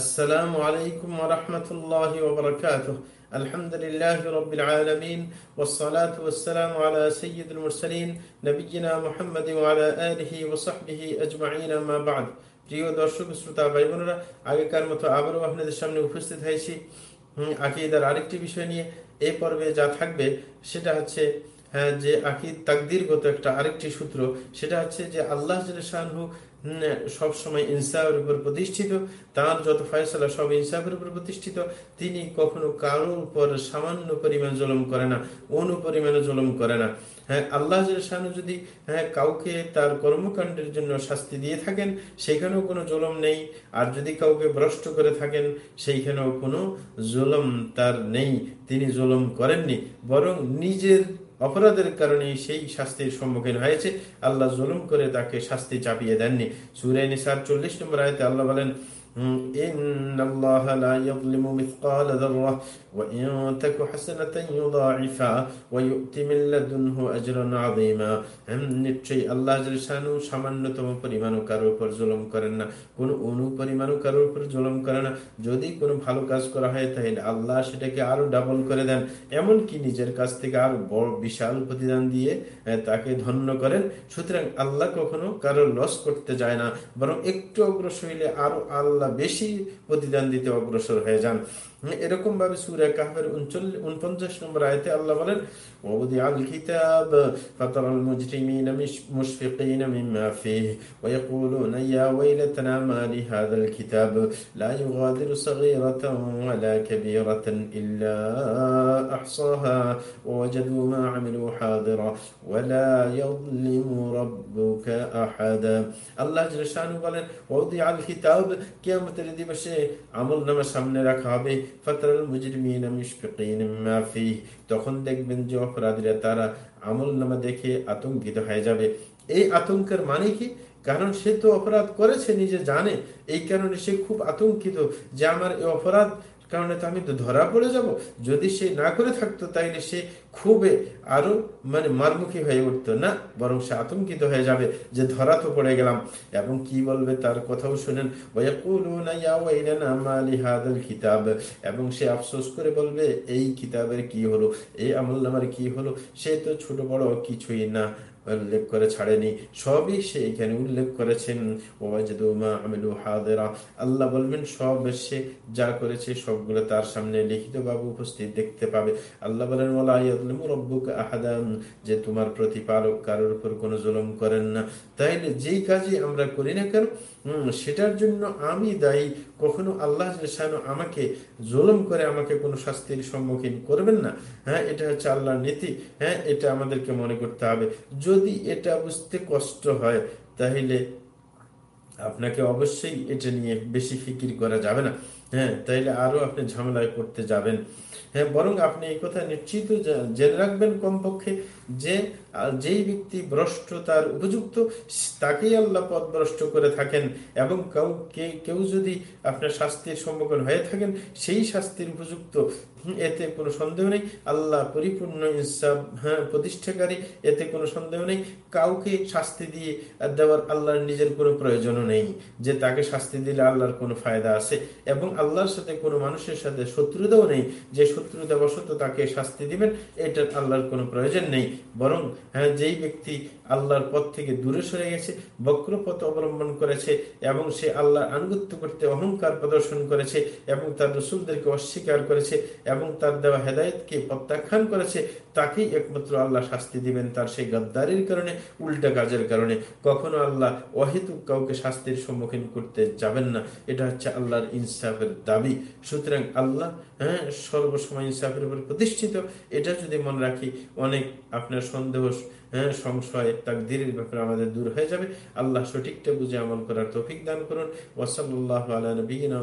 আসসালামু আলাইকুম রহমতুল্লাহ ওবরকাত আলহামদুলিল্লাহ রবিল আলমিন ওসলাত ওসালাম আলা সৈয়দুল মুরসলিন নবীনা মোহাম্মদ আলা আলহি ওসহবিহি আজমাইন আমাবাদ প্রিয় দর্শক, শ্রোতা ভাই আগেকার মতো আবারও আপনাদের সামনে উপস্থিত হয়েছি। আকিদার আরেকটি বিষয় নিয়ে এ পর্বে যা থাকবে সেটা হচ্ছে হ্যাঁ, যে আকিদ তাকদিরগত একটা আরেকটি সূত্র সেটা হচ্ছে যে আল্লাহ শাহু সব সময় ইনসাফের উপর প্রতিষ্ঠিত। তার যত ফয়সলা সব ইনসাফের উপর প্রতিষ্ঠিত। তিনি কখনো কারোর উপর সামান্য পরিমাণ জলম করে না অনুপরিমাণে জলম করে না। হ্যাঁ আল্লাহ শাহানু যদি হ্যাঁ কাউকে তার কর্মকাণ্ডের জন্য শাস্তি দিয়ে থাকেন সেখানেও কোনো জলম নেই। আর যদি কাউকে ভ্রষ্ট করে থাকেন সেইখানেও কোনো জলম তার নেই। তিনি জলম করেননি। বরং নিজের অপরাধের কারণে সেই শাস্তির সম্মুখীন হয়েছে। আল্লাহ জুলুম করে তাকে শাস্তি চাপিয়ে দেননি। সুরাইনি নিসার চল্লিশ নম্বর আয়তে আল্লাহ বলেন إن الله لا يظلم مثقال ذرة وإن تك حسنة يضاعفها ويؤتي من لدنه أجرا عظيما নিশ্চয়ই আল্লাহ শানু সামান্যতম পরিমাণও কারোর উপর জুলুম করেন না কোন অনু পরিমাণও কারোর উপর জুলুম করে না যদি কোনো ভালো কাজ করা হয় তাহলে আল্লাহ সেটাকে আরো ডাবল করে দেন এমনকি নিজের কাছ থেকে আরো বড় বিশাল প্রতিদান দিয়ে তাকে ধন্য করেন সুতরাং আল্লাহ কখনো কারোর লস করতে যায় না বরং একটু অগ্রসর হইলে আরো আল্লাহ আল্লাহ বেশি প্রতিদান দিতে অগ্রসর হয়ে যান। এরকম ভাবে সুরে কাহের উনপঞ্চাশ নম্বর আয়তে আল্লাহ বলেন ووضع الكتاب فترى المجرمين مشفقين مما فيه ويقولون يا ويلتنا ما لهذا الكتاب لا يغادر صغيرة ولا كبيرة إلا أحصاها ووجدوا ما عملوا حاضرا ولا يظلم ربك أحدا الله جل شانه বলেন ووضع الكتاب কিয়ামতের দিবসে আমল নামা সামনে রাখা হবে তখন দেখবেন যে অপরাধীরা তারা আমল নামা দেখে আতঙ্কিত হয়ে যাবে। এই আতঙ্কের মানে কি? কারণ সে তো অপরাধ করেছে, নিজে জানে। এই কারণে সে খুব আতঙ্কিত যে আমার এই অপরাধ কারণে তো আমি তো ধরা পড়ে যাব। যদি সে না করে থাকতো, তাইলে সে খুবই আরও মানে মারমুখী হয়ে উঠতো না? বরং সে আতঙ্কিত হয়ে যাবে যে ধরা তো পড়ে গেলাম। এবং কি বলবে তার কথাও শুনেন। কিতাব। এবং সে আফসোস করে বলবে, এই কিতাবের কি হলো? এই আমল নামার কি হলো? সে তো ছোট বড় কিছুই না। উল্লেখ করে ছাড়েনি। সবই সে এখানে উল্লেখ করেছেন। আল্লাহ বলবেন, সব সে যা করেছে সবগুলো তার সামনে লিখিত ভাবে উপস্থিত দেখতে পাবে। আল্লাহ বলেন আহাদান যে তোমার প্রতিপালক কারোর উপর কোনো জুলুম করেন না। তাইলে যেই কাজই আমরা করি না কেন সেটার জন্য আমি দায়ী। কখনো আল্লাহ আমাকে জুলুম করে আমাকে কোনো শাস্তির সম্মুখীন করবেন না। হ্যাঁ এটা হচ্ছে আল্লাহর নীতি। হ্যাঁ এটা আমাদেরকে মনে করতে হবে। যদি এটা বুঝতে কষ্ট হয়, তাহলে আপনাকে অবশ্যই এটা নিয়ে বেশি ফিকির করা যাবে না। হ্যাঁ তাইলে আরও আপনি ঝামেলায় পড়তে যাবেন। হ্যাঁ বরং আপনি এই কথা নিশ্চিত জেনে রাখবেন কমপক্ষে যে যেই ব্যক্তি ভ্রষ্ট তার উপযুক্ত তাকেই আল্লাহ পথ ভ্রষ্ট করে থাকেন এবং কেউ কেউ যদি আপনার শাস্তির সম্মুখীন হয়ে থাকেন, সেই শাস্তির উপযুক্ত এতে কোনো সন্দেহ নেই। আল্লাহ পরিপূর্ণ ইনসাফ হ্যাঁ প্রতিষ্ঠাকারী, এতে কোনো সন্দেহ নেই। কাউকে শাস্তি দিয়ে দেওয়ার আল্লাহর নিজের কোনো প্রয়োজনও নেই। যে তাকে শাস্তি দিলে আল্লাহর কোনো ফায়দা আছে। এবং আল্লাহর সাথে কোনো মানুষের সাথে শত্রুতাও নেই। যে শত্রুতা বশত তাকে শাস্তি দিবেন, এটার আল্লাহর কোনো প্রয়োজন নেই। বরং হ্যাঁ যেই ব্যক্তি আল্লাহর পথ থেকে দূরে সরে গেছে বক্র পথ অবলম্বন করেছে এবং সে আল্লাহ আনুগত্য করতে অহংকার প্রদর্শন করেছে এবং তার রসুলদেরকে অস্বীকার করেছে এবং তার দেওয়া হেদায়তকে প্রত্যাখ্যান করেছে, তাকেই একমাত্র আল্লাহ শাস্তি দিবেন তার সেই গদ্দারির কারণে, উল্টা কাজের কারণে। কখনো আল্লাহ অহেতুক কাউকে শাস্তির সম্মুখীন করতে যাবেন না। এটা হচ্ছে আল্লাহর ইনসাফের দাবি। সুতরাং আল্লাহ হ্যাঁ সর্বসময় ইনসাফের উপর প্রতিষ্ঠিত। এটা যদি মনে রাখি, অনেক আপনার সন্দেহ হ্যাঁ সংশয়, তাকদিরের ব্যাপারে আমাদের দূর হয়ে যাবে। আল্লাহ সঠিকটা বুঝে আমল করার তৌফিক দান করুন। ওসল্লাহ আলা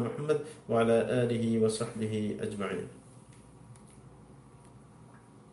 মোহাম্মদ ওয়ালা আজমাইন।